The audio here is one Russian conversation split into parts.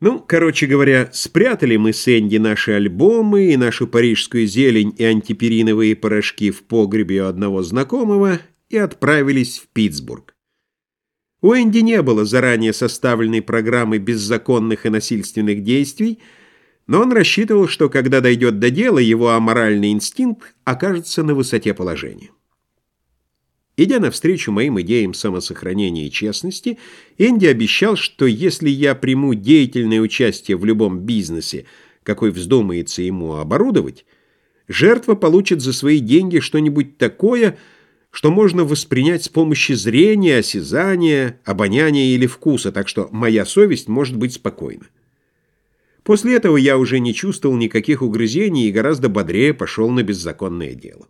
Ну, короче говоря, спрятали мы с Энди наши альбомы и нашу парижскую зелень и антипериновые порошки в погребе у одного знакомого и отправились в Питтсбург. У Энди не было заранее составленной программы беззаконных и насильственных действий, но он рассчитывал, что когда дойдет до дела, его аморальный инстинкт окажется на высоте положения. Идя навстречу моим идеям самосохранения и честности, Энди обещал, что если я приму деятельное участие в любом бизнесе, какой вздумается ему оборудовать, жертва получит за свои деньги что-нибудь такое, что можно воспринять с помощью зрения, осязания, обоняния или вкуса, так что моя совесть может быть спокойна. После этого я уже не чувствовал никаких угрызений и гораздо бодрее пошел на беззаконное дело.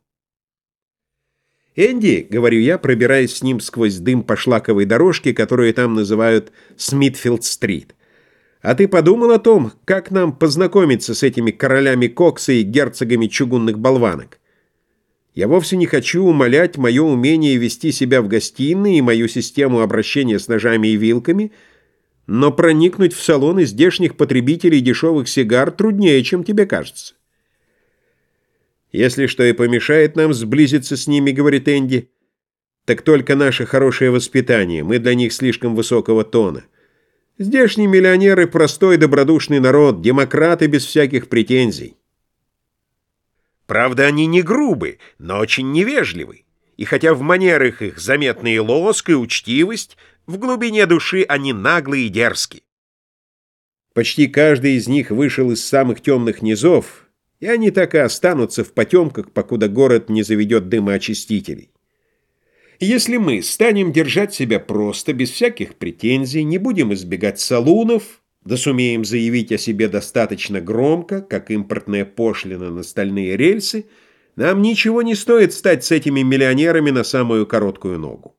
«Энди», — говорю я, пробираясь с ним сквозь дым по шлаковой дорожке, которую там называют Смитфилд-стрит. «А ты подумал о том, как нам познакомиться с этими королями Кокса и герцогами чугунных болванок? Я вовсе не хочу умолять мое умение вести себя в гостиной и мою систему обращения с ножами и вилками, но проникнуть в салоны здешних потребителей дешевых сигар труднее, чем тебе кажется». «Если что и помешает нам сблизиться с ними, — говорит Энди, — так только наше хорошее воспитание, мы для них слишком высокого тона. Здешние миллионеры — простой добродушный народ, демократы без всяких претензий». Правда, они не грубы, но очень невежливы. И хотя в манерах их заметны и лоск, и учтивость, в глубине души они наглые и дерзкие. Почти каждый из них вышел из самых темных низов, и они так и останутся в потемках, покуда город не заведет дымоочистителей. Если мы станем держать себя просто, без всяких претензий, не будем избегать салунов, да сумеем заявить о себе достаточно громко, как импортная пошлина на стальные рельсы, нам ничего не стоит стать с этими миллионерами на самую короткую ногу.